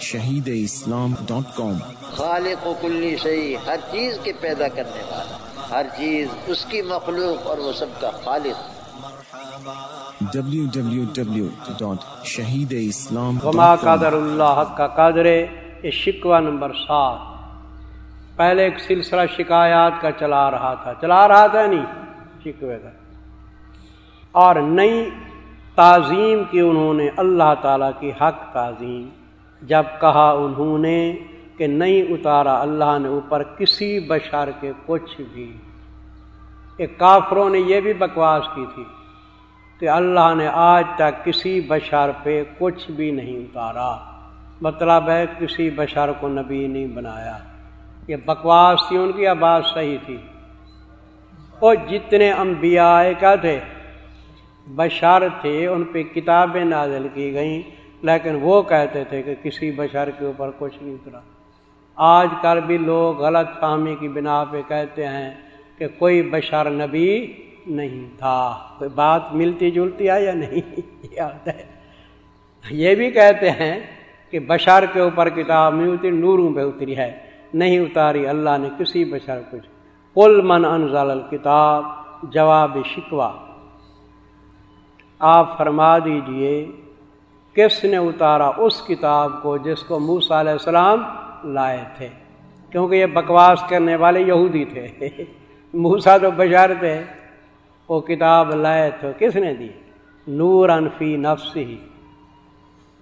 شہید اسلام ڈاٹ کام۔ خالق و کلی شہی ہر چیز کے پیدا کرنے والا ہر چیز اس کی مخلوق اور وہ سب کا خالق۔ شہید اسلام وما قادر اللہ حق کا قادر یہ شکوہ نمبر سات۔ پہلے ایک سلسلہ شکایات کا چلا رہا تھا۔ چلا رہا تھا نہیں شکوے کا۔ اور نئی تعظیم کی انہوں نے اللہ تعالیٰ کی حق تعظیم۔ جب کہا انہوں نے کہ نہیں اتارا، اللہ نے اوپر کسی بشر کے کچھ بھی۔ ایک کافروں نے یہ بھی بکواس کی تھی کہ اللہ نے آج تک کسی بشر پہ کچھ بھی نہیں اتارا۔ مطلب ہے کسی بشر کو نبی نہیں بنایا۔ یہ بکواس تھی، ان کی آواز صحیح تھی۔ وہ جتنے انبیاء کیا تھے؟ بشر تھے، ان پہ کتابیں نازل کی گئیں۔ لیکن وہ کہتے تھے کہ کسی بشر کے اوپر کچھ نہیں اترا۔ آج کل بھی لوگ غلط فہمی کی بنا پہ کہتے ہیں کہ کوئی بشر نبی نہیں تھا۔ کوئی بات ملتی جلتی ہے یا نہیں؟ یہ بھی کہتے ہیں کہ بشر کے اوپر کتاب نہیں اتری، نوروں پہ اتری ہے۔ نہیں اتاری، اللہ نے کسی بشر کچھ کل من انزل الکتاب، جواب شکوا آپ فرما دیجیے کس نے اتارا اس کتاب کو جس کو موسا علیہ السلام لائے تھے؟ کیونکہ یہ بکواس کرنے والے یہودی تھے۔ موسا تو بشار تھے۔ وہ کتاب لائے تھے کس نے دی؟ نور انفی نفس ہی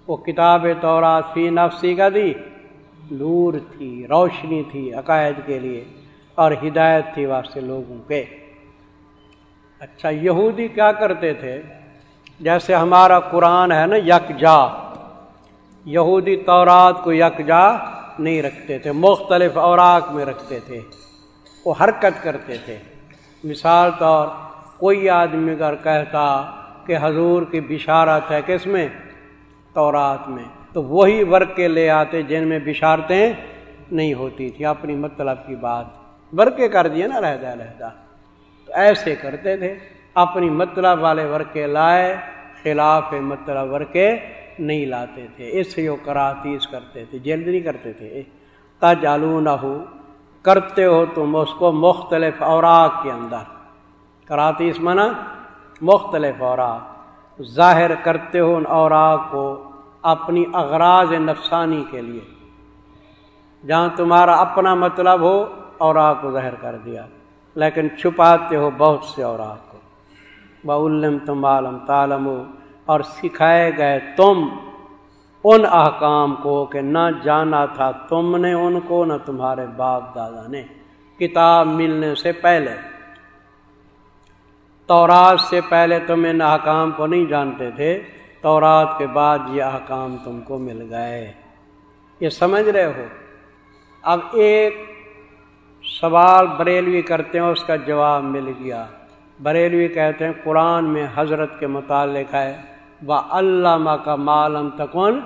وہ کتاب تورات فی نفسی کا دی۔ نور تھی، روشنی تھی عقائد کے لیے اور ہدایت تھی واسطے لوگوں کے۔ اچھا یہودی کیا کرتے تھے؟ جیسے ہمارا قرآن ہے نا، یکجا۔ یہودی تورات کو یکجا نہیں رکھتے تھے، مختلف اوراق میں رکھتے تھے، وہ حرکت کرتے تھے۔ مثال طور، کوئی آدمی اگر کہتا کہ حضور کی بشارت ہے کس میں؟ تورات میں۔ تو وہی ورقے لے آتے جن میں بشارتیں نہیں ہوتی تھی، اپنی مطلب کی بات۔ ورقے کر دیے نا رہدا رہدا تو ایسے کرتے تھے۔ اپنی مطلب والے ورقے لائے، خلاف مطلب ورقے نہیں لاتے تھے۔ اس سے وہ کراتیس کرتے تھے جلد نہیں کرتے تھے۔ تجالو نہ ہو کرتے ہو تم اس کو مختلف اوراق کے اندر۔ کراتیس منع مختلف اوراق۔ ظاہر کرتے ہو ان اوراق کو اپنی اغراض نفسانی کے لیے۔ جہاں تمہارا اپنا مطلب ہو، اوراق کو ظاہر کر دیا۔ لیکن چھپاتے ہو بہت سے اوراق۔ بعلم تم عالم تالم اور سکھائے گئے تم ان احکام کو کہ نہ جانا تھا تم نے ان کو، نہ تمہارے باپ دادا نے۔ کتاب ملنے سے پہلے، تورات سے پہلے تم ان احکام کو نہیں جانتے تھے، تورات کے بعد یہ احکام تم کو مل گئے۔ یہ سمجھ رہے ہو؟ اب ایک سوال بریلوی کرتے ہیں، اس کا جواب مل گیا۔ بریلوی کہتے ہیں، قرآن میں حضرت کے متعلق ہے وہ علامہ کا معلوم تکن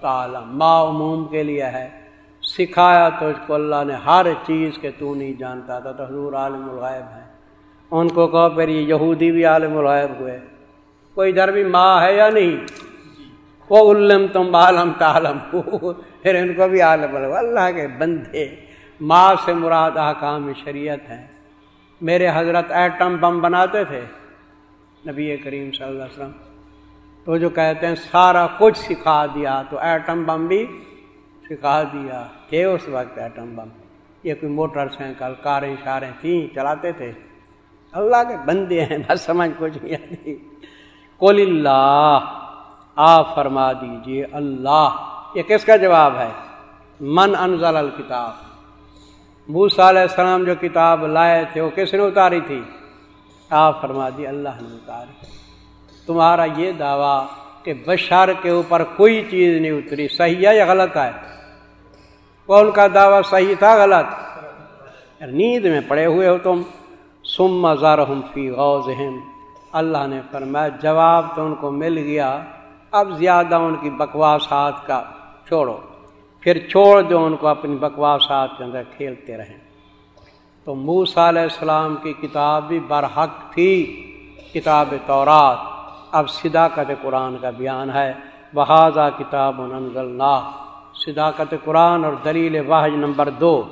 تعلم۔ ما عموم کے لیے ہے۔ سکھایا تو اس کو اللہ نے ہر چیز کے تو نہیں جانتا تھا، تو حضور عالم الغائب ہے ان کو کہو پھر یہ یہودی بھی عالم الغائب ہوئے۔ کوئی ادھر بھی ماں ہے یا نہیں؟ وہ علم تم عالم تعلم پھر ان کو بھی عالم الغ اللہ کے بندے ماں سے مراد احکام شریعت ہیں۔ میرے حضرت ایٹم بم بناتے تھے، نبی کریم صلی اللہ علیہ وسلم۔ تو جو کہتے ہیں، سارا کچھ سکھا دیا، تو ایٹم بم بھی سکھا دیا۔ تھے اس وقت ایٹم بم۔ یہ کوئی موٹر سائیکل، کاریں، شاریں تھیں، چلاتے تھے۔ اللہ کے بندے ہیں بس سمجھ کچھ نہیں آتی۔ کل اللہ، آپ فرما دیجیے اللہ۔ یہ کس کا جواب ہے؟ من انزل الکتاب۔ موسا علیہ السلام جو کتاب لائے تھے، وہ کس نے اتاری تھی؟ آپ فرما دی، اللہ نے اتاری۔ تمہارا یہ دعویٰ کہ بشار کے اوپر کوئی چیز نہیں اتری، صحیح ہے یا غلط ہے؟ کون کا دعویٰ صحیح تھا، غلط؟ نیند میں پڑے ہوئے ہو تم۔ سم مزار فی غوز اللہ نے فرمایا، جواب تو ان کو مل گیا، اب زیادہ ان کی بکواسات کا چھوڑو۔ پھر چھوڑ دو ان کو اپنی بکواسات کے اندر کھیلتے رہیں۔ تو موسا علیہ السلام کی کتاب بھی برحق تھی، کتاب تورات۔ اب صداقت قرآن کا بیان ہے۔ بہذا کتاب اللہ صداقت قرآن اور دلیل واحد نمبر دو۔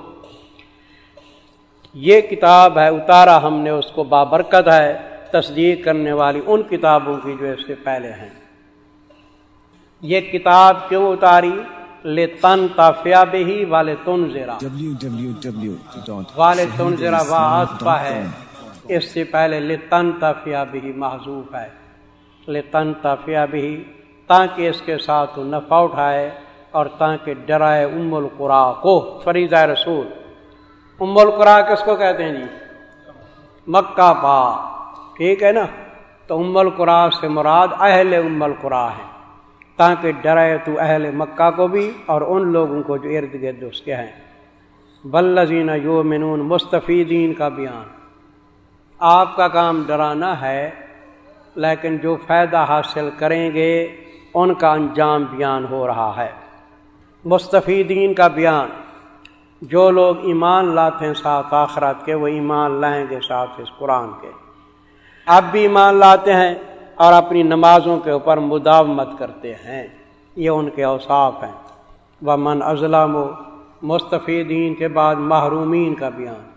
یہ کتاب ہے، اتارا ہم نے، اس کو بابرکت ہے۔ تصدیق کرنے والی ان کتابوں کی جو اس سے پہلے ہیں۔ یہ کتاب کیوں اتاری؟ لے تن تافیا بہی والے تن زیرا والے تن زیرا واہ ہے۔ اس سے پہلے لے تن تافیا بہی محضوف ہے۔ لے تن تافیا بہی تاکہ اس کے ساتھ نفع اٹھائے اور تاکہ ڈرائے ام القرا کو۔ فرید رسول، ام القرا کس کو کہتے ہیں جی؟ مکہ پا ٹھیک ہے نا؟ تو ام القرا سے مراد اہل ام القرا ہے۔ تاکہ ڈرائے تو اہل مکہ کو بھی اور ان لوگوں کو جو ارد گرد اس کے ہیں۔ بلزین یو منون مستفیدین کا بیان۔ آپ کا کام ڈرانا ہے، لیکن جو فائدہ حاصل کریں گے، ان کا انجام بیان ہو رہا ہے۔ مستفیدین کا بیان۔ جو لوگ ایمان لاتے ہیں ساتھ آخرت کے، وہ ایمان لائیں گے ساتھ اس قرآن کے۔ اب بھی ایمان لاتے ہیں۔ اور اپنی نمازوں کے اوپر مداومت کرتے ہیں۔ یہ ان کے اوصاف ہیں۔ وہ من ازلم و مستفیدین کے بعد محرومین کا بیان۔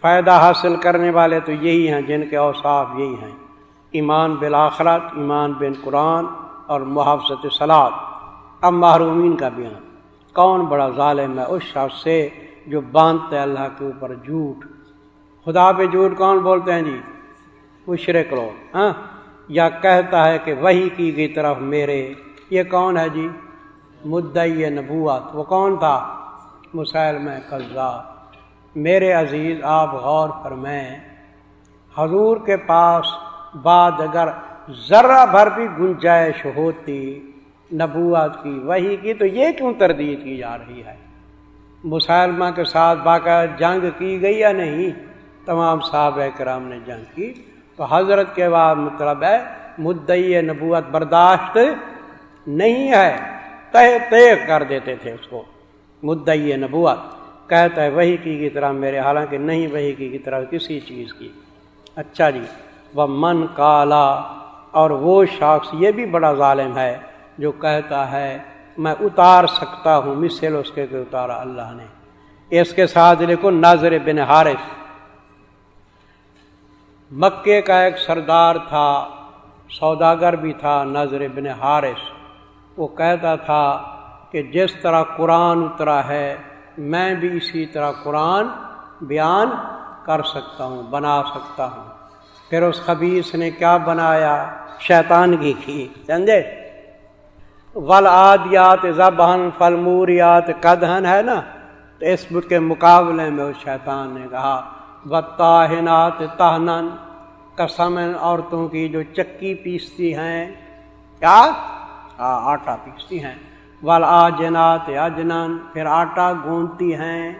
فائدہ حاصل کرنے والے تو یہی ہیں جن کے اوصاف یہی ہیں۔ ایمان بالآخرت، ایمان بن قرآن اور محافظت سلاد اب محرومین کا بیان۔ کون بڑا ظالم ہے اس شخص سے جو باندھتے اللہ کے اوپر جھوٹ۔ خدا پہ جھوٹ کون بولتے ہیں جی؟ مشرق لوگ ہاں؟ یا کہتا ہے کہ وہی کی گئی طرف میرے، یہ کون ہے جی؟ مدعی نبوت، وہ کون تھا؟ مسائل میں قزا میرے عزیز، آپ غور فرمائیں۔ حضور کے پاس بعد اگر ذرا بھر بھی گنجائش ہوتی، نبوت کی، وہی کی، تو یہ کیوں تردید کی جا رہی ہے؟ مسلمہ کے ساتھ باقاعدہ جنگ کی گئی یا نہیں؟ تمام صاحب کرام نے جنگ کی۔ تو حضرت کے بعد مطلب ہے، مدعی نبوت برداشت نہیں ہے۔ تہ طے کر دیتے تھے اس کو، مدعی نبوت۔ کہتا ہے وہی کی کی طرح میرے، حالانکہ نہیں وہی کی کی طرح، کسی چیز کی۔ اچھا جی وہ من کالا، اور وہ شخص یہ بھی بڑا ظالم ہے جو کہتا ہے، میں اتار سکتا ہوں، مثل اس کے اتارا اللہ نے۔ اس کے ساتھ لکھو ناظر بن حارث۔ مکے کا ایک سردار تھا، سوداگر بھی تھا نظر بن حارث۔ وہ کہتا تھا کہ جس طرح قرآن اترا ہے، میں بھی اسی طرح قرآن بیان کر سکتا ہوں، بنا سکتا ہوں۔ پھر اس خبیص نے کیا بنایا؟ شیطان کی کی سمجھے؟ ول آدیات زبہن فلموریات کدہن ہے نا؟ تو اس کے مقابلے میں اس شیطان نے کہا بتاحنات تہنن قسم عورتوں کی جو چکی پیستی ہیں۔ کیا؟ آٹا پیستی ہیں۔ ول آجنات اجنن، پھر آٹا گونتی ہیں۔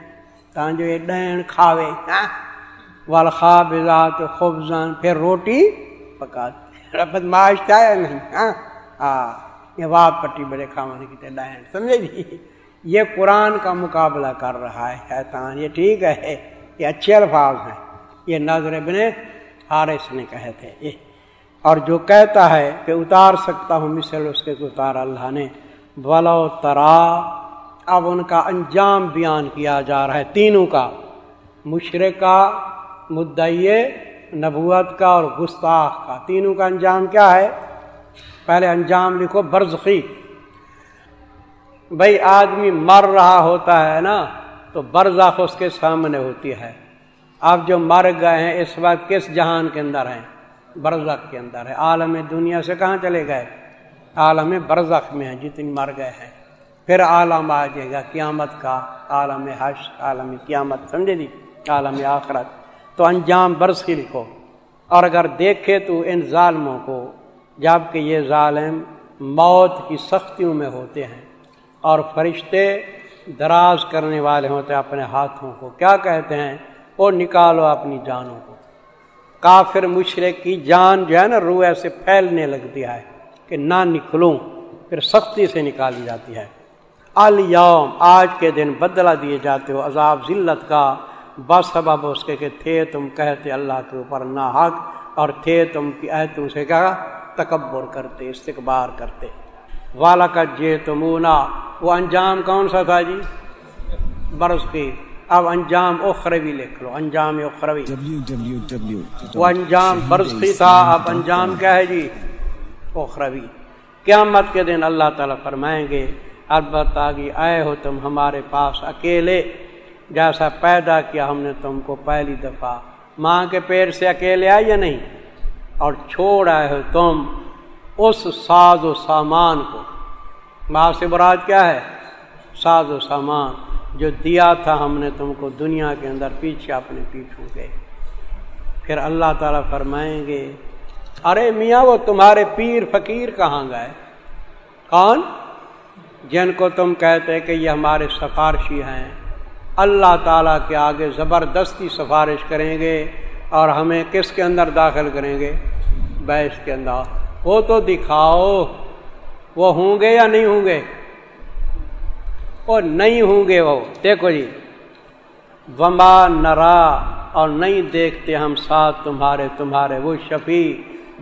تاں یہ ڈین کھاوے ہاں؟ ول خوابات خوبزن پھر روٹی پکاتے بدماش کیا ہے نہیں ہاں؟ ہاں یہ واد پٹی بڑے کھانے کی ڈین، سمجھے جی؟ یہ قرآن کا مقابلہ کر رہا ہے، شیطان، یہ ٹھیک ہے۔ یہ اچھے الفاظ ہیں۔ یہ نظر ابن حارث نے کہے تھے۔ یہ اور جو کہتا ہے کہ اتار سکتا ہوں مثل اس کے اتار اللہ نے۔ بلو ترا، اب ان کا انجام بیان کیا جا رہا ہے تینوں کا۔ مشرقہ، مدعی نبوت کا اور گستاخ کا۔ تینوں کا انجام کیا ہے؟ پہلے انجام لکھو برزخی۔ بھائی آدمی مر رہا ہوتا ہے نا۔ تو برزخ اس کے سامنے ہوتی ہے۔ اب جو مر گئے ہیں، اس وقت کس جہان کے اندر ہیں؟ برزخ کے اندر ہے۔ عالم دنیا سے کہاں چلے گئے؟ عالم برزخ میں ہیں، جتنی مر گئے ہیں۔ پھر عالم آ جائے گا قیامت کا۔ عالم حش عالم قیامت، سمجھے جی؟ عالم آخرت۔ تو انجام برس کی لکھو۔ اور اگر دیکھے تو ان ظالموں کو، جبکہ یہ ظالم موت کی سختیوں میں ہوتے ہیں۔ اور فرشتے دراز کرنے والے ہوتے ہیں اپنے ہاتھوں کو۔ کیا کہتے ہیں؟ وہ نکالو اپنی جانوں کو۔ کافر مشرق کی جان جو ہے نا روح ایسے پھیلنے لگتی ہے کہ نہ نکلوں، پھر سختی سے نکالی جاتی ہے۔ الیوم، آج کے دن بدلا دیے جاتے ہو، عذاب ذلت کا۔ بس سبب اس کے کہ تھے تم کہتے اللہ کے اوپر نہ حق اور تھے تم کی ایتوں سے کیا؟ تکبر کرتے استقبار کرتے۔ والا کا جے تمونا وہ انجام کون سا تھا جی؟ برس کی۔ اب انجام اخروی لکھ لو، انجام اخروی۔ وہ انجام برس تھا، اب انجام کیا ہے جی؟ اخروی۔ قیامت کے دن اللہ تعالیٰ فرمائیں گے، البتہ کہ آئے ہو تم ہمارے پاس اکیلے۔ جیسا پیدا کیا ہم نے تم کو پہلی دفعہ۔ ماں کے پیر سے اکیلے آئے یا نہیں؟ اور چھوڑ آئے ہو تم۔ اس ساز و سامان کو۔ ماں سے براد کیا ہے؟ ساز و سامان۔ جو دیا تھا ہم نے تم کو دنیا کے اندر پیچھے اپنے پیچھوں کے پھر اللہ تعالیٰ فرمائیں گے، ارے میاں، وہ تمہارے پیر فقیر کہاں گئے؟ کون؟ جن کو تم کہتے کہ یہ ہمارے سفارشی ہیں۔ اللہ تعالیٰ کے آگے زبردستی سفارش کریں گے اور ہمیں کس کے اندر داخل کریں گے؟ بیس کے اندر۔ وہ تو دکھاؤ، وہ ہوں گے یا نہیں ہوں گے؟ وہ نہیں ہوں گے وہ۔ دیکھو جی وما نرا اور نہیں دیکھتے ہم ساتھ تمہارے تمہارے۔ وہ شفیع،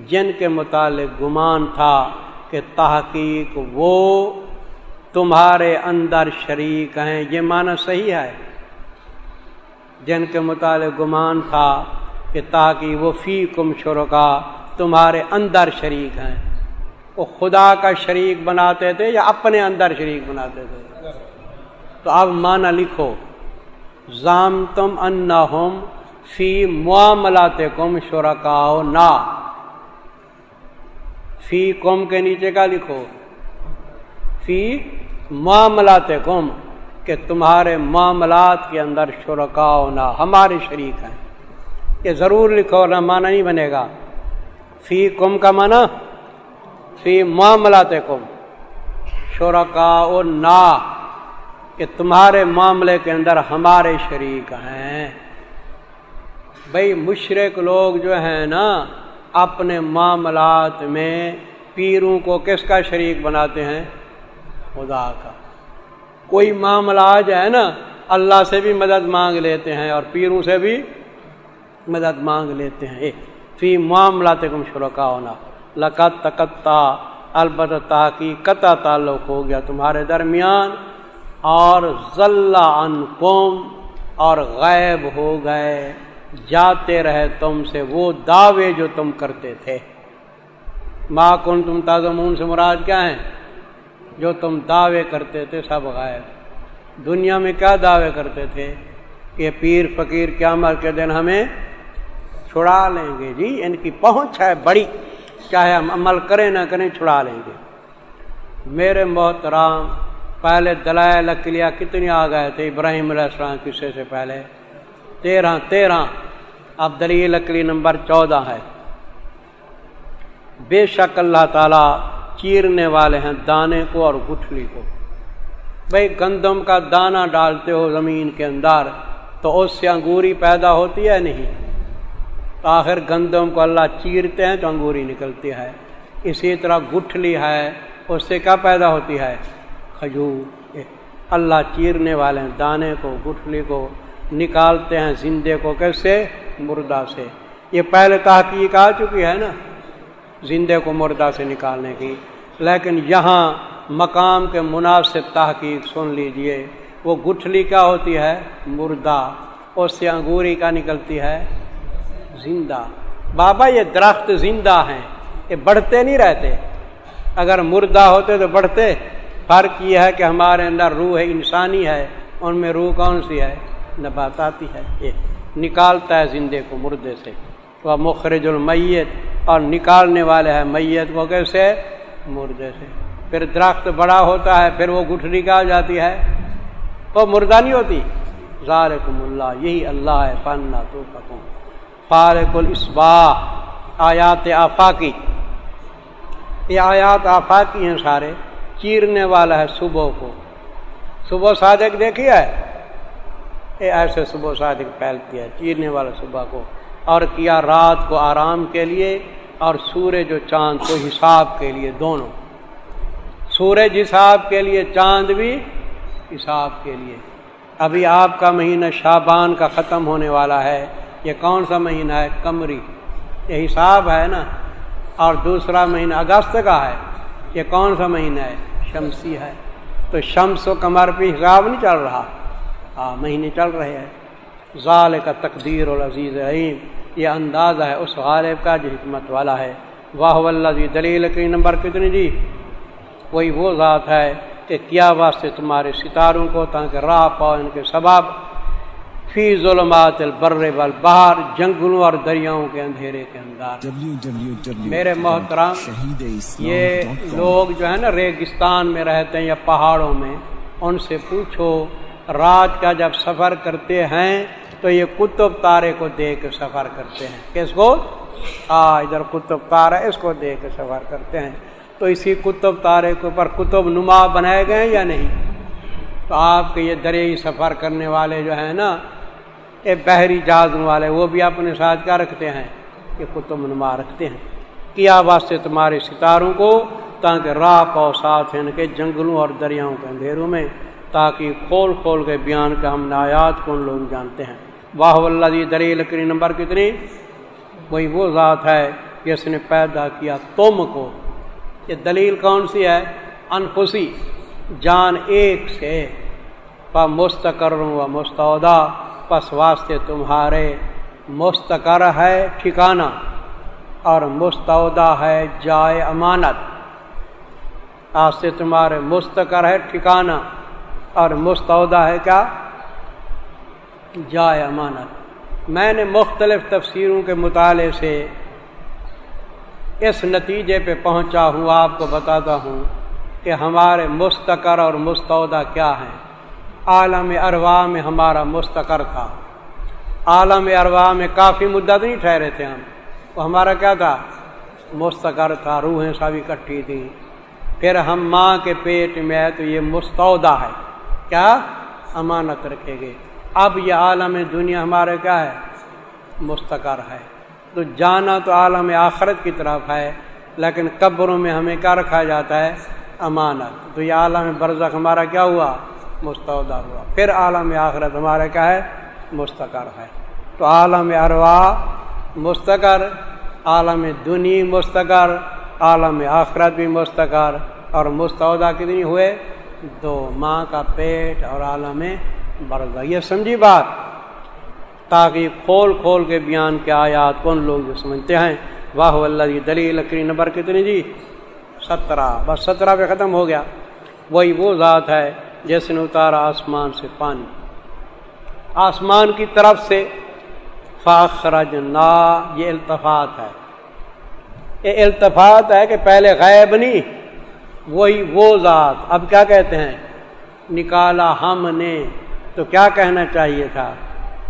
جن کے متعلق گمان تھا کہ تحقیق وہ تمہارے اندر شریک ہیں۔ یہ معنی صحیح ہے۔ جن کے متعلق گمان تھا کہ تاکہ وہ فی کم شرکا تمہارے اندر شریک ہیں۔ وہ خدا کا شریک بناتے تھے یا اپنے اندر شریک بناتے تھے؟ تو اب معنی لکھو۔ زام تم ان ہوم فی معاملات کم شرکاؤ نا۔ فی کم کے نیچے کا لکھو۔ فی معاملات کم کہ تمہارے معاملات کے اندر شرکاؤ نہ ہمارے شریک ہیں۔ یہ ضرور لکھو نہ معنی نہیں بنے گا۔ فی کم کا معنی فی معاملات کم۔ شرکاؤ نہ کہ تمہارے معاملے کے اندر ہمارے شریک ہیں۔ بھائی مشرق لوگ جو ہیں نا، اپنے معاملات میں پیروں کو کس کا شریک بناتے ہیں؟ خدا کا۔ کوئی معاملہ آ جائے نا، اللہ سے بھی مدد مانگ لیتے ہیں اور پیروں سے بھی مدد مانگ لیتے ہیں۔ فی معاملات تم شرکا ہونا لقت تکتا البتہ کی قطع تعلق ہو گیا تمہارے درمیان اور ذلہ ان قوم اور غائب ہو گئے۔ جاتے رہے تم سے وہ دعوے جو تم کرتے تھے۔ ماں کن تم تازمون سے مراد کیا ہیں جو تم دعوے کرتے تھے سب غائب۔ دنیا میں کیا دعوے کرتے تھے؟ کہ پیر فقیر کیا مر کے دن ہمیں چھڑا لیں گے۔ جی ان کی پہنچ ہے بڑی۔ چاہے ہم عمل کریں نہ کریں، چھڑا لیں گے۔ میرے محترام پہلے دلائل اکلیا کتنی آ گئے تھے؟ ابراہیم علیہ السلام قصے سے پہلے۔ تیرہ تیرہ۔ اب دلیل اکلی نمبر چودہ ہے۔ بے شک اللہ تعالیٰ چیرنے والے ہیں دانے کو اور گٹھلی کو۔ بھائی گندم کا دانہ ڈالتے ہو زمین کے اندر تو اس سے انگوری پیدا ہوتی ہے نہیں؟ آخر گندم کو اللہ چیرتے ہیں تو انگوری نکلتی ہے۔ اسی طرح گٹھلی ہے، اس سے کیا پیدا ہوتی ہے؟ کھجور۔ اللہ چیرنے والے ہیں، دانے کو، گٹھلی کو نکالتے ہیں زندے کو کیسے؟ مردہ سے۔ یہ پہلے تحقیق آ چکی ہے نا، زندے کو مردہ سے نکالنے کی۔ لیکن یہاں مقام کے مناسب تحقیق سن لیجیے۔ وہ گٹھلی کیا ہوتی ہے؟ مردہ۔ اس سے انگوری کا نکلتی ہے؟ زندہ۔ بابا، یہ درخت زندہ ہیں۔ یہ بڑھتے نہیں رہتے۔ اگر مردہ ہوتے تو بڑھتے۔ فرق یہ ہے کہ ہمارے اندر روح انسانی ہے۔ ان میں روح کون سی ہے؟ نبات آتی ہے۔ یہ نکالتا ہے زندے کو مردے سے۔ وہ مخرج المیت اور نکالنے والے ہیں۔ میت کو کیسے؟ مردے سے۔ پھر درخت بڑا ہوتا ہے، پھر وہ گٹھری کا جاتی ہے؟ وہ مردہ نہیں ہوتی۔ ذالکم اللہ، یہی اللہ ہے۔ فن تو پکوں فارق الاسباح، آیات آفاقی یہ آیات آفاقی ہیں سارے، چیرنے والا ہے صبح کو۔ صبح صادق دیکھی ہے؟ یہ ایسے صبح صادق پھیلتی ہے، چیرنے والا صبح کو۔ اور کیا رات کو آرام کے لیے اور سورج و چاند کو حساب کے لیے دونوں۔ سورج حساب کے لیے، چاند بھی حساب کے لیے۔ ابھی آپ کا مہینہ شابان کا ختم ہونے والا ہے۔ یہ کون سا مہینہ ہے؟ کمری یہ حساب ہے نا۔ اور دوسرا مہینہ اگست کا ہے۔ یہ کون سا مہینہ ہے؟ شمسی ہے۔ تو شمس و کمر پہ حساب نہیں چل رہا۔ ہاں مہینے چل رہے ہیں۔ ظال کا تقدیر العزیز رحیم یہ اندازہ ہے اس غالب کا جو حکمت والا ہے۔ واہ اللہ دلیل کی نمبر کتنی جی وہی وہ ذات ہے کہ کیا واسطے تمہارے ستاروں کو تاکہ راہ پاؤ ان کے سباب فی ظلمات البر والبحر جنگلوں اور دریاؤں کے اندھیرے کے اندر۔ میرے محترم یہ لوگ جو ہے نا ریگستان میں رہتے ہیں یا پہاڑوں میں ان سے پوچھو رات کا جب سفر کرتے ہیں تو یہ کتب تارے کو دے کے سفر کرتے ہیں۔ کس کو؟ آ ادھر کتب تارا اس کو دے کے سفر کرتے ہیں۔ تو اسی کتب تارے کے اوپر کتب نما بنائے گئے یا نہیں؟ تو آپ کے یہ دریائی سفر کرنے والے جو ہیں نا یہ بحری جہاز والے، وہ بھی اپنے ساتھ کیا رکھتے ہیں؟ یہ کتب نما رکھتے ہیں۔ کیا واسطے تمہارے ستاروں کو؟ تاکہ راہ پاؤ ساتھ ان کے جنگلوں اور دریاؤں کے اندھیروں میں، تاکہ کھول کھول کے بیان کا ہم نایات کو ان لوگ جانتے ہیں۔ واہ اللہ جی دری لکڑی نمبر کتنی؟ وہی وہ ذات ہے جس نے پیدا کیا تم کو۔ یہ دلیل کون سی ہے؟ انفسی، جان ایک سے۔ مستقر و مستعودہ پس واسطے تمہارے مستقر ہے ٹھکانہ اور مستعودہ ہے جائے امانت۔ آستے تمہارے مستقر ہے ٹھکانہ اور مستعودہ ہے کیا؟ جائے امانت۔ میں نے مختلف تفسیروں کے مطالعے سے اس نتیجے پہ پہنچا ہوں، آپ کو بتاتا ہوں کہ ہمارے مستقر اور مستعودہ کیا ہیں۔ عالم اروا میں ہمارا مستقر تھا۔ عالم اروا میں کافی مدت نہیں ٹھہرے تھے ہم۔ وہ ہمارا کیا تھا؟ مستقر تھا، روحیں سب اکٹھی تھیں۔ پھر ہم ماں کے پیٹ میں ہے تو یہ مستعودہ ہے۔ کیا؟ امانت رکھے گے اب یہ عالم دنیا ہمارے کیا ہے؟ مستقر ہے۔ تو جانا تو عالم آخرت کی طرف ہے، لیکن قبروں میں ہمیں کیا رکھا جاتا ہے؟ امانت۔ تو یہ عالم برزخ ہمارا کیا ہوا؟ مستعودہ ہوا پھر عالم آخرت ہمارا کیا ہے؟ مستقر ہے۔ تو عالم اروا مستقر، عالم دنی مستقر، عالم آخرت بھی مستقر۔ اور مستعودہ کتنی ہوئے؟ دو ماں کا پیٹ اور عالم برزا یہ سمجھی بات؟ تاکہ کھول کھول کے بیان کے آیات کون لوگ جو سمجھتے ہیں۔ واہ اللہ جی دلیل لکڑی نمبر کتنی جی سترہ۔ بس سترہ پہ ختم ہو گیا۔ وہی وہ ذات ہے جس نے اتارا آسمان سے پانی۔ آسمان کی طرف سے فاخرج نا یہ التفات ہے۔ یہ التفات ہے کہ پہلے غیب نہیں، وہی وہ ذات۔ اب کیا کہتے ہیں؟ نکالا ہم نے۔ تو کیا کہنا چاہیے تھا؟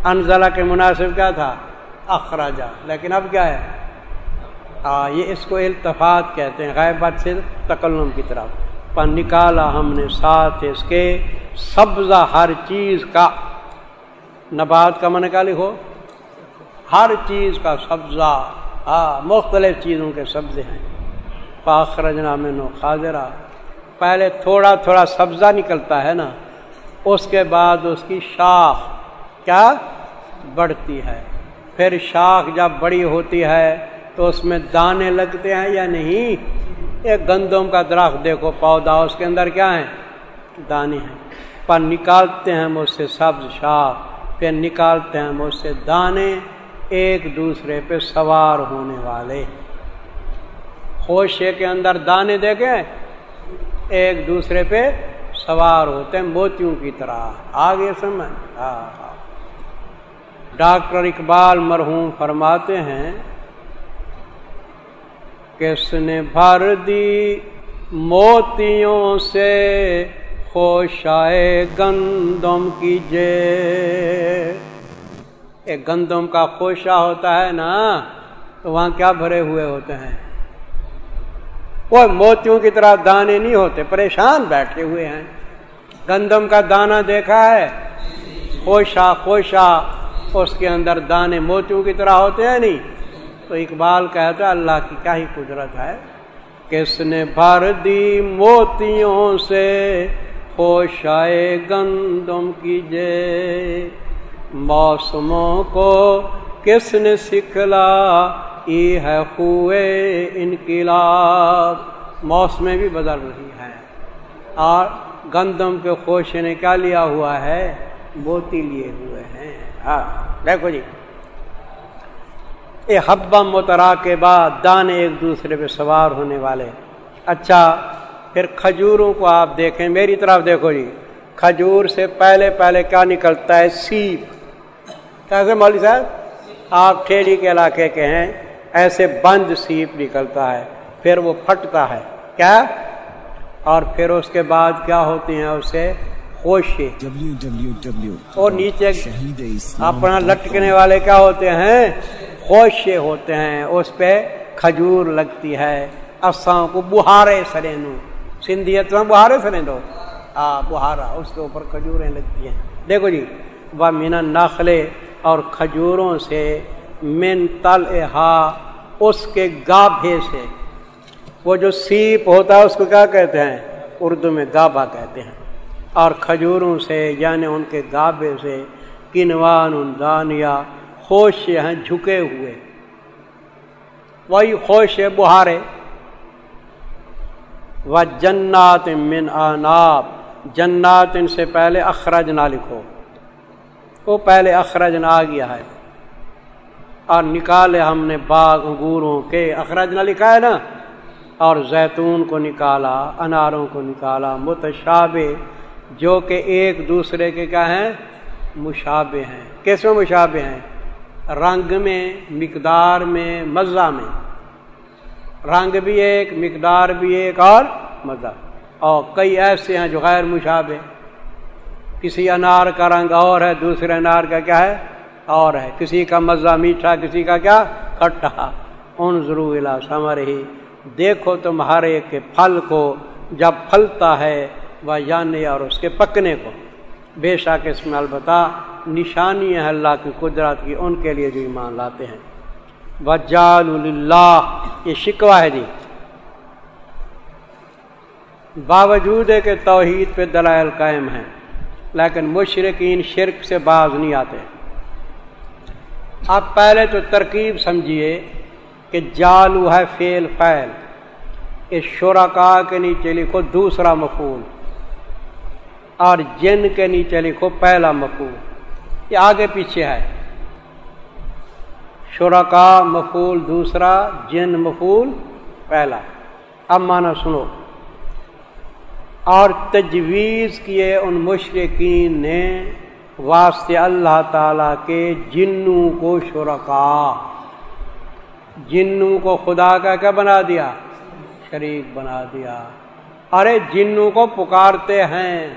انزلہ کے مناسب کیا تھا؟ اخراجہ لیکن اب کیا ہے؟ آ، یہ اس کو التفات کہتے ہیں، غیبت سے تکلم کی طرف۔ پر نکالا ہم نے ساتھ اس کے، سبزہ ہر چیز کا۔ نبات کا من کا لکھو؟ ہر چیز کا سبزہ۔ ہاں مختلف چیزوں کے سبزے ہیں۔ پاخرجنا میں نو خاضرہ پہلے تھوڑا تھوڑا سبزہ نکلتا ہے نا، اس کے بعد اس کی شاخ کیا بڑھتی ہے۔ پھر شاخ جب بڑی ہوتی ہے تو اس میں دانے لگتے ہیں یا نہیں؟ ایک گندم کا درخت دیکھو، پودا، اس کے اندر کیا ہے دانے ہیں۔ پر نکالتے ہیں مجھ سے سبز شاخ پھر نکالتے ہیں مجھ سے دانے ایک دوسرے پہ سوار ہونے والے۔ خوشے کے اندر دانے دیکھیں ایک دوسرے پہ سوار ہوتے ہیں موتیوں کی طرح۔ آگے سمجھ۔ ہاں۔, ہاں۔ ڈاکٹر اقبال مرحوم فرماتے ہیں کس نے بھر دی موتیوں سے خوشائے گندم کی جے ایک گندم کا خوشا ہوتا ہے نا، تو وہاں کیا بھرے ہوئے ہوتے ہیں؟ وہ موتیوں کی طرح دانے نہیں ہوتے، پریشان بیٹھے ہوئے ہیں۔ گندم کا دانا دیکھا ہے؟ خوشا خوشا اس کے اندر دانے موتیوں کی طرح ہوتے ہیں نہیں؟ تو اقبال کہتا اللہ کی کیا ہی قدرت ہے کس نے بھر دی موتیوں سے خوشائے گندم کیجے موسموں کو کس نے سکھلا؟ ای ہے خوئے انقلاب۔ موسمیں بھی بدل رہی ہے۔ اور گندم کے خوش نے کیا لیا ہوا ہے؟ موتی لیے ہوئے ہیں۔ ہاں دیکھو جی۔ یہ حبا مترا کے بعد دانے ایک دوسرے پہ سوار ہونے والے۔ اچھا پھر کھجوروں کو آپ دیکھیں۔ میری طرف دیکھو جی کھجور سے پہلے پہلے کیا نکلتا ہے؟ سیپ کیسے مولوی صاحب؟ آپ ٹھیلی کے علاقے کے ہیں ایسے بند سیپ نکلتا ہے پھر وہ پھٹتا ہے۔ کیا؟ اور پھر اس کے بعد کیا ہوتی ہیں؟ اسے خوشی۔ اور نیچے اپنا لٹکنے والے کیا ہوتے ہیں؟ خوشے ہوتے ہیں، اس پہ کھجور لگتی ہے۔ اساں کو بہارے سرینو سندھیت میں بہارے سرینو ہاں بہارا اس کے اوپر کھجوریں لگتی ہیں۔ دیکھو جی وہ مینا نخلے اور کھجوروں سے من تل اس کے گابھے سے۔ وہ جو سیپ ہوتا ہے، اس کو کیا کہتے ہیں؟ اردو میں گابا کہتے ہیں۔ اور کھجوروں سے یعنی ان کے گابے سے، کنوان دانیا خوش ہیں، جھکے ہوئے۔ وہی خوش ہے بہارے۔ و جنات من آناب۔ جنات ان سے پہلے اخرج نہ لکھو۔ وہ پہلے اخرج نہ آ گیا ہے۔ اور نکالے ہم نے باغ انگوروں کے۔ اخرج نہ لکھا ہے نا۔ اور زیتون کو نکالا، اناروں کو نکالا۔ متشابہ، جو کہ ایک دوسرے کے کیا ہیں؟ مشابے ہیں۔ کیسے مشابے ہیں؟ رنگ میں، مقدار میں، مزہ میں۔ رنگ بھی ایک، مقدار بھی ایک اور مزہ۔ اور کئی ایسے ہیں جو غیر مشابے کسی انار کا رنگ اور ہے، دوسرے انار کا کیا ہے؟ اور ہے۔ کسی کا مزہ میٹھا، کسی کا کیا؟ کھٹا۔ ان ضرور سمر ہی دیکھو تمہارے کے پھل کو، جب پھلتا ہے، وہ جانے اور اس کے پکنے کو۔ بے شک اس میں البتہ نشانی ہے اللہ کی قدرت کی، ان کے لیے جو ایمان لاتے ہیں۔ وجال اللہ یہ شکوا ہے جی۔ باوجود ہے کہ توحید پہ دلائل قائم ہیں، لیکن مشرقین شرک سے باز نہیں آتے۔ آپ پہلے تو ترکیب سمجھیے کہ جالو ہے فیل فیل اس شرکا کے نیچے لکھو دوسرا مفول اور جن کے نیچے لکھو پہلا مفول یہ آگے پیچھے ہے۔ شرکا مفول دوسرا، جن مفول پہلا۔ اب مانا سنو۔ اور تجویز کیے ان مشرقین نے واسطے اللہ تعالی کے جنوں کو شرکا۔ جنوں کو خدا کا کیا بنا دیا؟ شریک بنا دیا۔ ارے جنوں کو پکارتے ہیں۔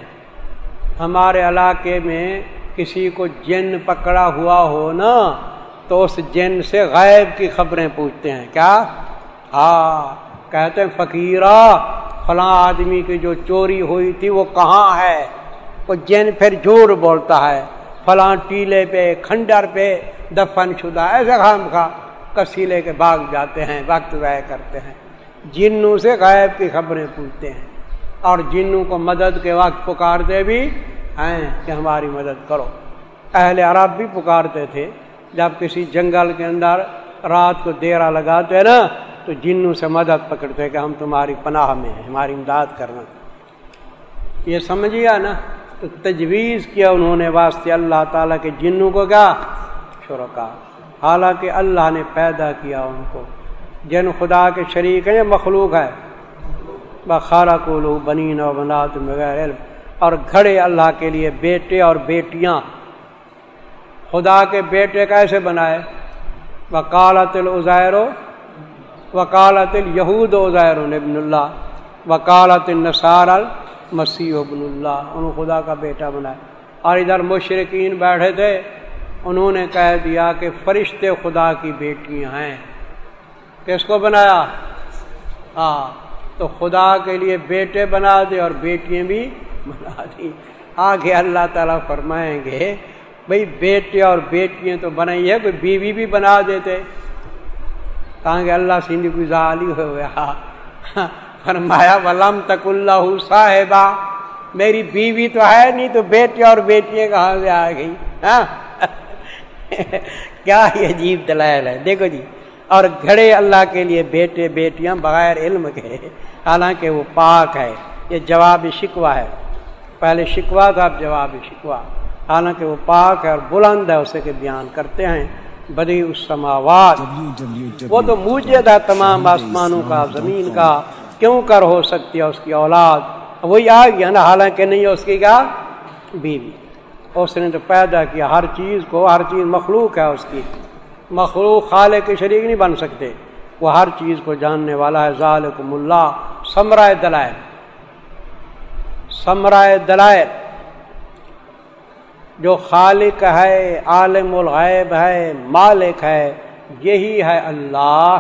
ہمارے علاقے میں کسی کو جن پکڑا ہوا ہو نا، تو اس جن سے غیب کی خبریں پوچھتے ہیں۔ کیا؟ ہاں کہتے ہیں، فقیرہ، فلاں آدمی کی جو چوری ہوئی تھی وہ کہاں ہے؟ وہ جن پھر جھوٹ بولتا ہے۔ فلاں ٹیلے پہ، کھنڈر پہ دفن شدہ، ایسے خام کا کسیلے کے باغ جاتے ہیں، وقت ضائع کرتے ہیں۔ جنوں سے غائب کی خبریں پوچھتے ہیں۔ اور جنوں کو مدد کے وقت پکارتے بھی ہیں کہ ہماری مدد کرو۔ اہل عرب بھی پکارتے تھے۔ جب کسی جنگل کے اندر رات کو دیرا لگاتے نا، تو جنوں سے مدد پکڑتے کہ ہم تمہاری پناہ میں ہیں، ہماری امداد کرنا۔ یہ سمجھیا نا؟ تو تجویز کیا انہوں نے واسطے اللہ تعالیٰ کے جنوں کو کیا؟ شرکا۔ حالانکہ اللہ نے پیدا کیا ان کو۔ جن خدا کے شریک ہیں، مخلوق ہے بخارا کو لو بنی و بنات بغیر اور گھڑے اللہ کے لیے بیٹے اور بیٹیاں۔ خدا کے بیٹے کیسے بنائے؟ وکالت العزیر وکالت الہود عزیر ابن اللہ۔ وکالت النصار المسیح ابن اللہ۔ انہوں خدا کا بیٹا بنایا۔ اور ادھر مشرقین بیٹھے تھے۔ انہوں نے کہہ دیا کہ فرشتے خدا کی بیٹیاں ہیں۔ کس کو بنایا؟ ہاں۔ تو خدا کے لیے بیٹے بنا دے اور بیٹیاں بھی بنا دی آگے اللہ تعالیٰ فرمائیں گے بھائی بیٹے اور بیٹیاں تو بنائی ہے کوئی بیوی بھی بنا دیتے۔ کہاں کہ اللہ سندھ کوئی ظالی ہوئے ہاں۔ فرمایا، ولم تک اللہ صاحبہ میری بیوی تو ہے نہیں تو بیٹے اور بیٹیاں کہاں سے آ گئی؟ ہاں۔ کیا عجیب دلائل ہے۔ دیکھو جی۔ اور گھڑے اللہ کے لیے بیٹے بیٹیاں بغیر علم کے۔ حالانکہ وہ پاک ہے۔ یہ جواب شکوہ ہے۔ پہلے شکوا تھا اب جواب شکوا حالانکہ وہ پاک ہے اور بلند ہے اسے کہ بیان کرتے ہیں۔ بدی اس سماوات۔ وہ تو موجد ہے تمام آسمانوں کا زمین کا۔ کیوں کر ہو سکتی ہے اس کی اولاد؟ وہی آ گیا نا حالانکہ نہیں ہے اس کی کیا؟ بیوی۔ اس نے تو پیدا کیا۔ ہر چیز کو ہر چیز مخلوق ہے اس کی۔ مخلوق خالے کے شریک نہیں بن سکتے۔ وہ ہر چیز کو جاننے والا ہے۔ ظالکم اللہ، سمرائے دلائل۔ سمرائے دلائل۔ جو خالق ہے، عالم الغیب ہے، مالک ہے، یہی ہے اللہ،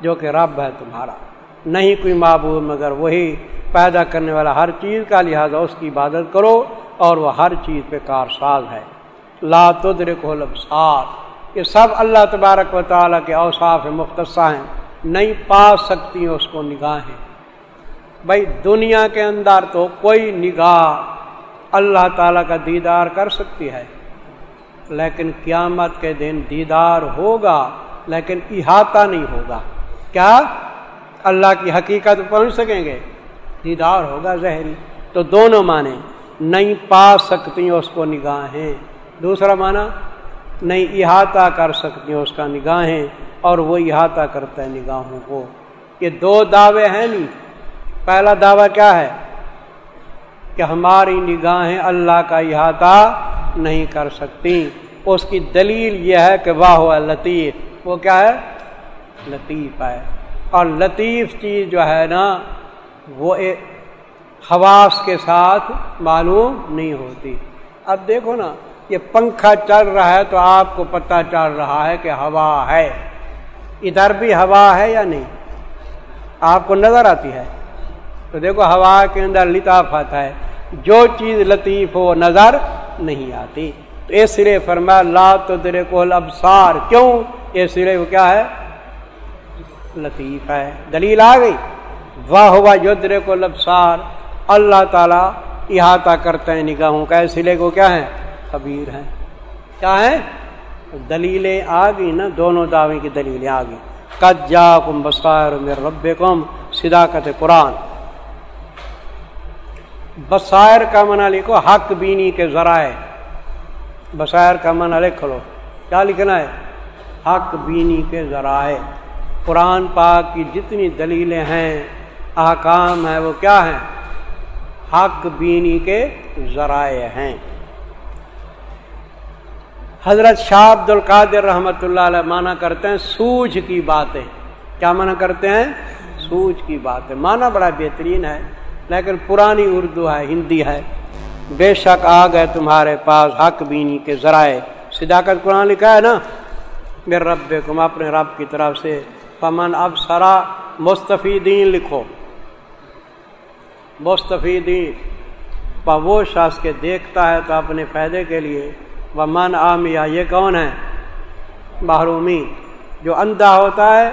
جو کہ رب ہے تمہارا۔ نہیں کوئی معبود مگر وہی پیدا کرنے والا۔ ہر چیز کا لہٰذا اس کی عبادت کرو اور وہ ہر چیز پہ کار ساز ہے۔ لا تدرک الابصار۔ یہ سب اللہ تبارک و تعالیٰ کے اوصاف مختصہ ہیں، نہیں پا سکتی اس کو نگاہیں۔ بھائی، دنیا کے اندر تو کوئی نگاہ اللہ تعالیٰ کا دیدار کر سکتی ہے، لیکن قیامت کے دن دیدار ہوگا، لیکن احاطہ نہیں ہوگا۔ کیا اللہ کی حقیقت پہنچ سکیں گے؟ دیدار ہوگا زہری۔ تو دونوں معنی، نہیں پا سکتی اس کو نگاہیں۔ دوسرا معنی نہیں احاطہ کر سکتی اس کا نگاہیں اور وہ احاطہ کرتا ہے نگاہوں کو۔ یہ دو دعوے ہیں نہیں۔ پہلا دعویٰ کیا ہے؟ کہ ہماری نگاہیں اللہ کا احاطہ نہیں کر سکتی۔ اس کی دلیل یہ ہے کہ واہ لطیف۔ وہ کیا ہے؟ لطیف ہے۔ اور لطیف چیز جو ہے نا، وہ ایک حواس کے ساتھ معلوم نہیں ہوتی۔ اب دیکھو نا یہ پنکھا چل رہا ہے تو آپ کو پتہ چل رہا ہے کہ ہوا ہے۔ ادھر بھی ہوا ہے یا نہیں؟ آپ کو نظر آتی ہے۔ تو دیکھو ہوا کے اندر لطاف آتا ہے۔ جو چیز لطیف ہو، نظر نہیں آتی۔ تو اس سرے فرما لا تو درے کو ابسار کیوں؟ یہ سرے کو کیا ہے؟ لطیف ہے۔ دلیل آ گئی۔ واہ ہوا جو درے کو لبسار اللہ تعالیٰ احاطہ کرتے ہیں نگاہوں کا۔ سلے کو کیا ہے؟ خبیر ہیں۔ کیا ہے دلیلیں آ گئی نا، دونوں دعوے کی دلیلیں آ گئی کد جا کم بسائر رب کم صداقت قرآن۔ بسائر کا منع لکھو، حق بینی کے ذرائع۔ بسائر کا منع لکھ لو۔ کیا لکھنا ہے؟ حق بینی کے ذرائع۔ قرآن پاک کی جتنی دلیلیں ہیں، احکام ہیں، وہ کیا ہیں؟ حق بینی کے ذرائع ہیں۔ حضرت شاہ عبد القادر رحمۃ اللہ علیہ مانا کرتے ہیں سوجھ کی باتیں۔ کیا مانا کرتے ہیں؟ سوجھ کی باتیں۔ مانا بڑا بہترین ہے، لیکن پرانی اردو ہے، ہندی ہے۔ بے شک آ گئے تمہارے پاس حق بینی کے ذرائع۔ صداقت قرآن لکھا ہے نا، میرے رب کم اپنے رب کی طرف سے۔ پمن اب سرا مستفیدین لکھو۔ مستفیدین۔ وہ شخص کے دیکھتا ہے تو اپنے فائدے کے لیے وہ من عامیا یہ کون ہے؟ محرومی۔ جو اندھا ہوتا ہے،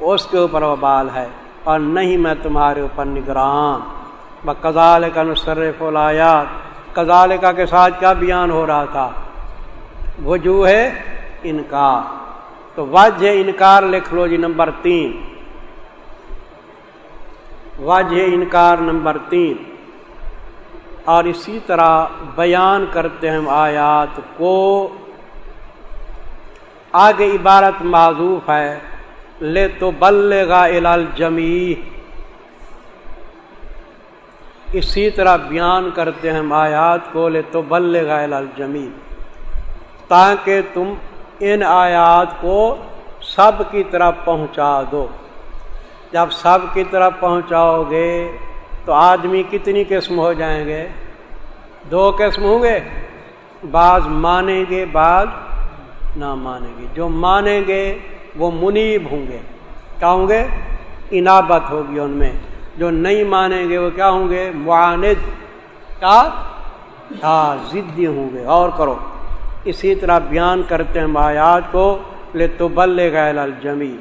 اس کے اوپر وہ بال ہے۔ اور نہیں، میں تمہارے اوپر نگران۔ ب کزال کا نصرف الایات کزال کا کے ساتھ کیا بیان ہو رہا تھا؟ وجوہ ہے انکار۔ تو واجہ انکار لکھ لو جی نمبر تین۔ واجہ انکار نمبر تین۔ اور اسی طرح بیان کرتے ہیں آیات کو۔ آگے عبارت معذوف ہے لے تو بلے گا جمی اسی طرح بیان کرتے ہیں آیات کو لے تو بلے گا جمی تاکہ تم ان آیات کو سب کی طرف پہنچا دو۔ جب سب کی طرف پہنچاؤ گے تو آدمی کتنی قسم ہو جائیں گے؟ دو قسم ہوں گے۔ بعض مانیں گے، بعض نہ مانیں گے۔ جو مانیں گے، وہ منیب ہوں گے۔ کیا ہوں گے؟ انابت ہوگی ان میں۔ جو نہیں مانیں گے، وہ کیا ہوں گے؟ معاند۔ کیا ہاں ضدی ہوں گے۔ اور کرو۔ اسی طرح بیان کرتے ہیں آیات کو لے تو بلے گئے الجمی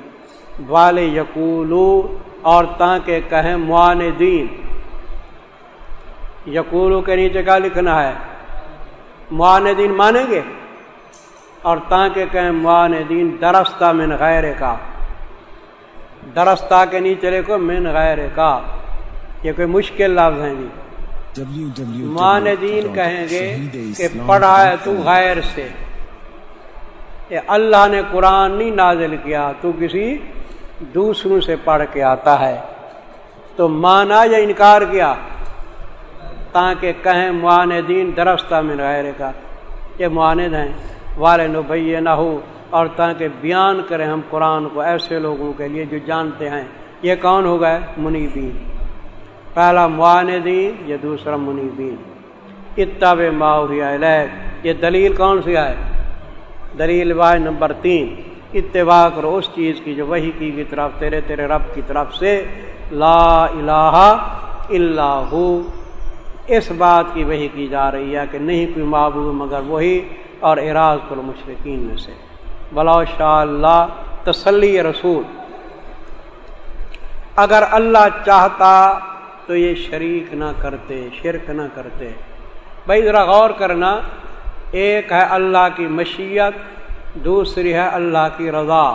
والے یقولو، اور تاکہ کہیں معاندین۔ یقولو کے نیچے کیا لکھنا ہے؟ معاندین مانیں گے؟ اور تاکہ کہیں معاندین درستہ من غیر کا۔ درستہ کے نیچے لکھو من غیر کا۔ یہ کوئی مشکل لفظ ہیں جی مان دین کہیں گے کہ پڑھا ہے تو غیر سے۔ یہ اللہ نے قرآن نہیں نازل کیا تو کسی دوسروں سے پڑھ کے آتا ہے۔ تو مانا یا انکار کیا؟ تاکہ کہیں معاندین درستہ میں غیر کا۔ یہ معاند ہیں۔ والے نو نہ ہو اور تاکہ بیان کریں ہم قرآن کو ایسے لوگوں کے لیے جو جانتے ہیں۔ یہ کون ہو گئے؟ منیبین۔ پہلا معاندین، یہ دوسرا منیبین۔ اتب ماحول یہ دلیل کون سی ہے دلیل واحد نمبر تین۔ اتباع کرو اس چیز کی جو وہی کی کی طرف، تیرے تیرے رب کی طرف سے۔ لا الہ الا ہو۔ اس بات کی وہی کی جا رہی ہے کہ نہیں کوئی معبود مگر وہی اور اراض کرو مشرقین میں سے۔ بلا شاء اللہ تسلی رسول۔ اگر اللہ چاہتا تو یہ شریک نہ کرتے، شرک نہ کرتے۔ بھائی ذرا غور کرنا، ایک ہے اللہ کی مشیت، دوسری ہے اللہ کی رضا۔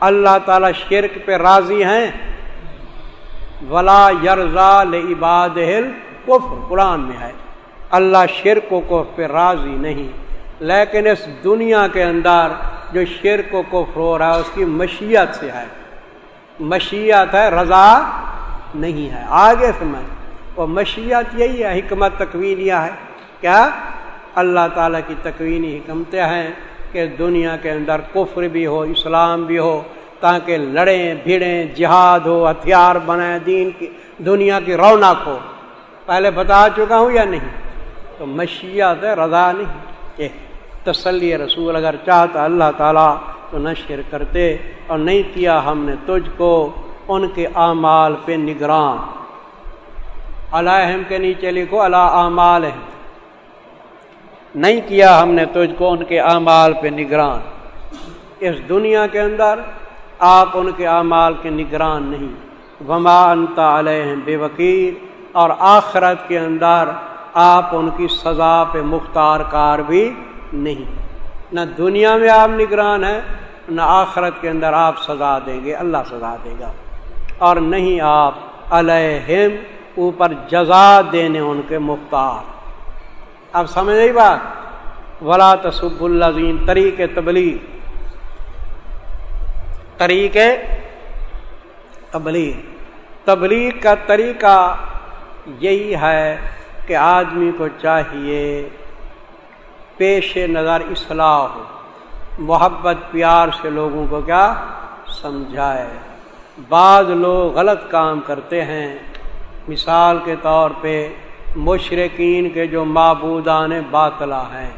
اللہ تعالی شرک پہ راضی ہیں۔ ولا یرزا لباد ہل کفر قرآن میں ہے۔ اللہ شرک و کو پہ راضی نہیں۔ لیکن اس دنیا کے اندر جو شرک و کفر ہو رہا ہے، اس کی مشیت سے ہے۔ مشیت ہے، رضا نہیں ہے۔ آگے سمجھ وہ مشیت یہی ہے، حکمت تکوینیہ ہے۔ کیا؟ اللہ تعالیٰ کی تکوینی حکمتیں ہیں کہ دنیا کے اندر کفر بھی ہو، اسلام بھی ہو، تاکہ لڑیں، بھیڑیں، جہاد ہو، ہتھیار بنائیں، دین کی، دنیا کی رونق ہو۔ پہلے بتا چکا ہوں یا نہیں؟ تو مشیت ہے رضا نہیں۔ تسلی رسول اگر چاہتا اللہ تعالیٰ تو نشر کرتے اور نہیں کیا ہم نے تجھ کو ان کے اعمال پہ نگران۔ علیہم کے نیچے لکھو اللہ اعمال ہے نہیں کیا ہم نے تجھ کو ان کے اعمال پہ نگران۔ اس دنیا کے اندر آپ ان کے اعمال کے نگران نہیں۔ وما انتا علیہ بے وکیل اور آخرت کے اندر آپ ان کی سزا پہ مختار کار بھی نہیں۔ نہ دنیا میں آپ نگران ہیں، نہ آخرت کے اندر آپ سزا دیں گے، اللہ سزا دے گا۔ اور نہیں آپ علیہم اوپر جزا دینے ان کے مختار۔ اب سمجھ رہی بات؟ ولا تصب اللہ طریق تبلیغ۔ طریق تبلیغ۔ تبلیغ کا طریقہ یہی ہے کہ آدمی کو چاہیے پیش نظر اصلاح ہو، محبت، پیار سے لوگوں کو کیا؟ سمجھائے۔ بعض لوگ غلط کام کرتے ہیں۔ مثال کے طور پہ مشرقین کے جو معبودان باطلا ہیں۔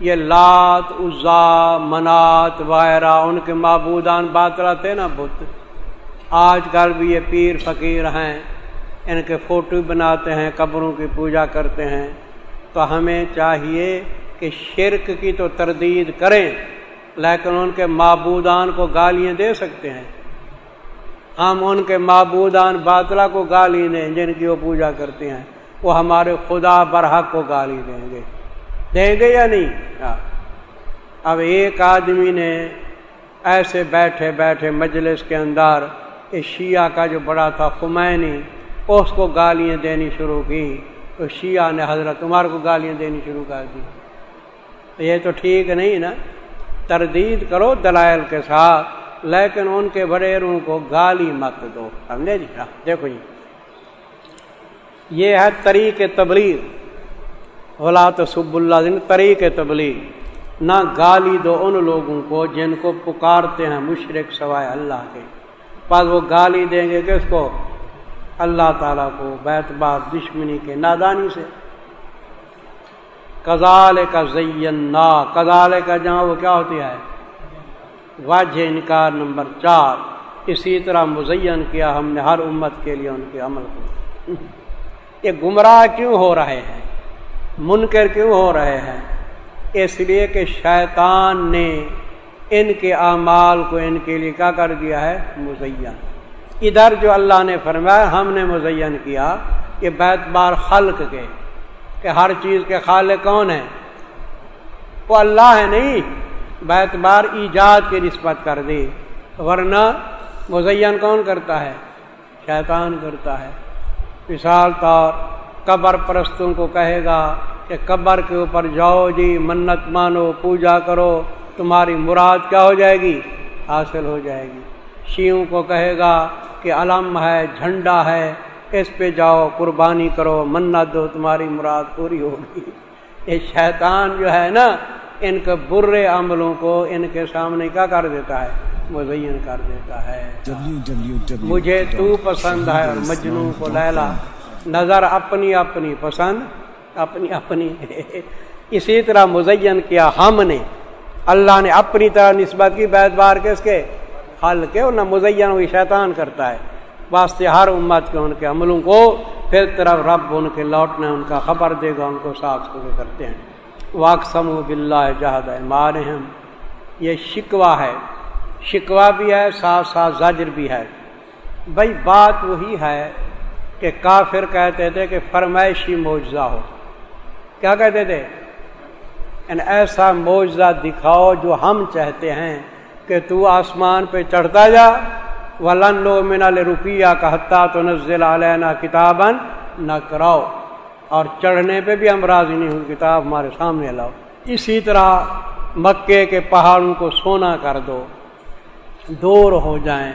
یہ لات، عزا، منات وغیرہ، ان کے معبودان باطلا تھے نا بت؟ آج کل بھی یہ پیر فقیر ہیں، ان کے فوٹو بناتے ہیں، قبروں کی پوجا کرتے ہیں۔ تو ہمیں چاہیے کہ شرک کی تو تردید کریں، لیکن ان کے معبودان کو گالیاں دے سکتے ہیں۔ ہم ان کے معبودان باطلا کو گالی دیں جن کی وہ پوجا کرتے ہیں۔ وہ ہمارے خدا برحق کو گالی دیں گے۔ دیں گے یا نہیں؟ ہاں۔ اب ایک آدمی نے ایسے بیٹھے بیٹھے مجلس کے اندر اس شیعہ کا جو بڑا تھا خمینی، اس کو گالیاں دینی شروع کی۔ تو شیعہ نے حضرت عمر کو گالیاں دینی شروع کر دی۔ یہ تو ٹھیک نہیں نا۔ تردید کرو دلائل کے ساتھ، لیکن ان کے بڑیروں کو گالی مت دو۔ سمجھے جی؟ ہاں، دیکھو جی۔ یہ ہے طریق تبلیغ۔ ولا تو سب اللہ دن طریق تبلیغ۔ نہ گالی دو ان لوگوں کو جن کو پکارتے ہیں مشرق سوائے اللہ کے۔ پاس وہ گالی دیں گے کس کو اللہ تعالیٰ کو بیت بار دشمنی کے نادانی سے۔ کزال کا زینا کزال کا جہاں وہ کیا ہوتی ہے؟ واجہ انکار نمبر چار۔ اسی طرح مزین کیا ہم نے ہر امت کے لیے ان کے عمل کو۔ یہ گمراہ کیوں ہو رہے ہیں؟ منکر کیوں ہو رہے ہیں؟ اس لیے کہ شیطان نے ان کے اعمال کو ان کے لیے کیا کر دیا ہے؟ مزین۔ ادھر جو اللہ نے فرمایا، ہم نے مزین کیا، یہ بیت بار خلق کے، کہ ہر چیز کے خالق کون ہیں؟ وہ اللہ ہے نہیں، بیت بار ایجاد کی نسبت کر دی۔ ورنہ مزین کون کرتا ہے؟ شیطان کرتا ہے۔ مثال طور، قبر پرستوں کو کہے گا کہ قبر کے اوپر جاؤ جی منت مانو، پوجا کرو۔ تمہاری مراد کیا ہو جائے گی؟ حاصل ہو جائے گی۔ شیوں کو کہے گا کہ علم ہے جھنڈا ہے اس پہ جاؤ قربانی کرو منت دو تمہاری مراد پوری ہوگی۔ یہ شیطان جو ہے نا ان کے برے عملوں کو ان کے سامنے کیا کر دیتا ہے؟ مزین کر دیتا ہے۔ مجھے تو پسند ہے اور مجنو کو لیلا۔ نظر اپنی اپنی پسند اپنی اپنی۔ اسی طرح مزین کیا ہم نے۔ اللہ نے اپنی طرح نسبت کی بیت بار کس کے حل کے اور نہ مزین ہوئی شیطان کرتا ہے۔ واسطے ہر امت کے ان کے عملوں کو پھر طرف رب ان کے لوٹنے، ان کا خبر دے گا، ان کو صاف ستھرے کرتے ہیں۔ واقسم و بلّہ جہد مارہم یہ شکوہ ہے۔ شکوہ بھی ہے، ساتھ ساتھ زجر بھی ہے۔ بھائی بات وہی ہے کہ کافر کہتے تھے کہ فرمائشی معجزہ ہو۔ کیا کہتے تھے؟ ایسا معجزہ دکھاؤ جو ہم چاہتے ہیں کہ تو آسمان پہ چڑھتا جا، ولن لو من روپیہ کا حتیٰ تو نزل علینا کتابن نہ کراؤ۔ اور چڑھنے پہ بھی ہم راضی نہیں ہوں، کتاب ہمارے سامنے لاؤ۔ اسی طرح مکے کے پہاڑوں کو سونا کر دو، دور ہو جائیں،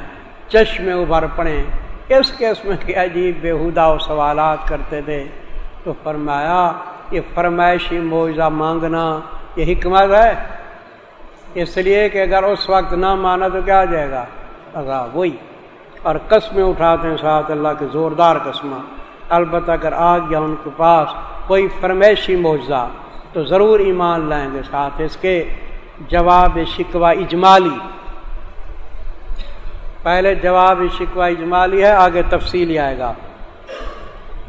چشمے ابھر پڑیں۔ اس کیس میں کیا عجیب بےحدہ و سوالات کرتے تھے۔ تو فرمایا یہ فرمائشی معاوضہ مانگنا یہ حکمت ہے۔ اس لیے کہ اگر اس وقت نہ مانا تو کیا آ جائے گا؟ عذاب وہی۔ اور قسمیں اٹھاتے ہیں ساتھ اللہ کے زوردار قسمہ البتہ اگر آ گیا ان کے پاس کوئی فرمائشی معاوضہ تو ضرور ایمان لائیں گے ساتھ۔ اس کے جواب شکوہ اجمالی۔ پہلے جواب شکوہ اجمالی ہے، آگے تفصیلی آئے گا۔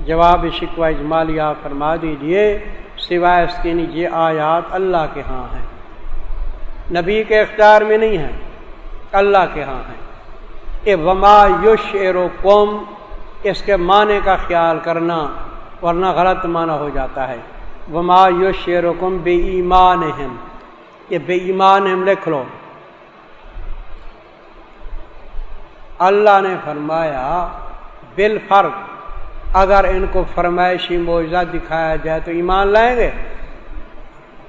جواب شکوہ اجمالی آپ فرما دیجیے، سوائے اس کے نیچے آیات اللہ کے ہاں ہیں۔ نبی کے اختیار میں نہیں ہیں، اللہ کے ہاں ہیں۔ اے وما یوش ایرو قوم اس کے معنی کا خیال کرنا، ورنہ غلط معنی ہو جاتا ہے۔ وما یوش ایرو قوم بے ایمان ہم یہ بے ایمان ہم لکھ لو۔ اللہ نے فرمایا بال فرق اگر ان کو فرمائشی معاوضہ دکھایا جائے تو ایمان لائیں گے؟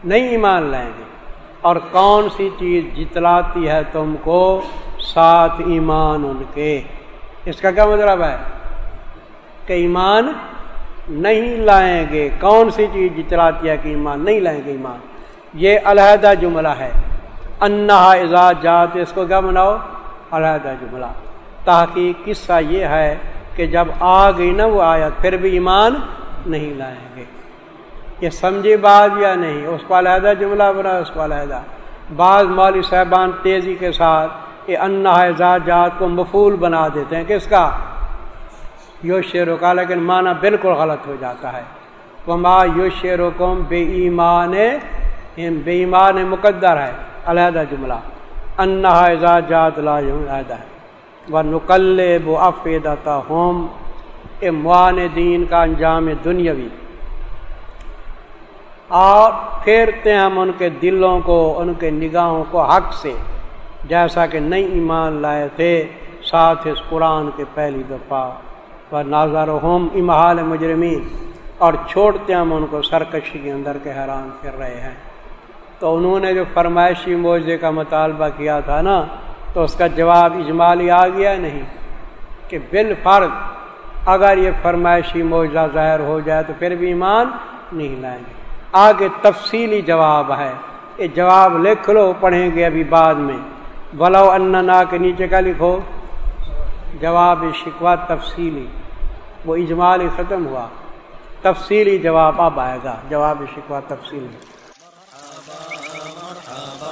نہیں ایمان لائیں گے۔ اور کون سی چیز جتلاتی ہے تم کو؟ ساتھ ایمان ان کے۔ اس کا کیا مطلب ہے؟ کہ ایمان نہیں لائیں گے۔ کون سی چیز جتلاتی ہے کہ ایمان نہیں لائیں گے؟ ایمان۔ یہ علیحدہ جملہ ہے۔ انہا اعزاز جات، اس کو کیا مناؤ علیحدہ جملہ۔ تاکہ قصہ یہ ہے کہ جب آ گئی نا وہ آیت، پھر بھی ایمان نہیں لائیں گے۔ یہ سمجھے بات یا نہیں؟ اس کو علیحدہ جملہ بنا، اس کو علیحدہ۔ بعض مولوی صاحبان تیزی کے ساتھ یہ انا جات کو مفول بنا دیتے ہیں۔ کس کا؟ یو شیر کا لیکن معنی بالکل غلط ہو جاتا ہے۔ وما یو شیر و بے ایمان بے ایمان مقدر ہے۔ علیحدہ جملہ۔ انا جات لا علیحدہ ہے۔ و نقل و افیدتا ہوم اے دین کا انجام دنیاوی۔ اور پھیرتے ہیں ہم ان کے دلوں کو، ان کے نگاہوں کو حق سے، جیسا کہ نئی ایمان لائے تھے، ساتھ اس قرآن کے پہلی دفعہ۔ و نازار ہوم امہال مجرمین، اور چھوڑتے ہم ان کو سرکشی کے اندر کے حیران کر رہے ہیں۔ تو انہوں نے جو فرمائشی موضے کا مطالبہ کیا تھا نا تو اس کا جواب اجمالی آ گیا نہیں کہ بال فرض اگر یہ فرمائشی معاوضہ ظاہر ہو جائے تو پھر بھی ایمان نہیں لائیں گے۔ آگے تفصیلی جواب ہے۔ یہ جواب لکھ لو، پڑھیں گے ابھی بعد میں۔ بلو اننا کے نیچے کا لکھو۔ جواب شکوا تفصیلی۔ وہ اجمالی ختم ہوا۔ تفصیلی جواب اب آئے گا۔ جواب شکوا تفصیلی۔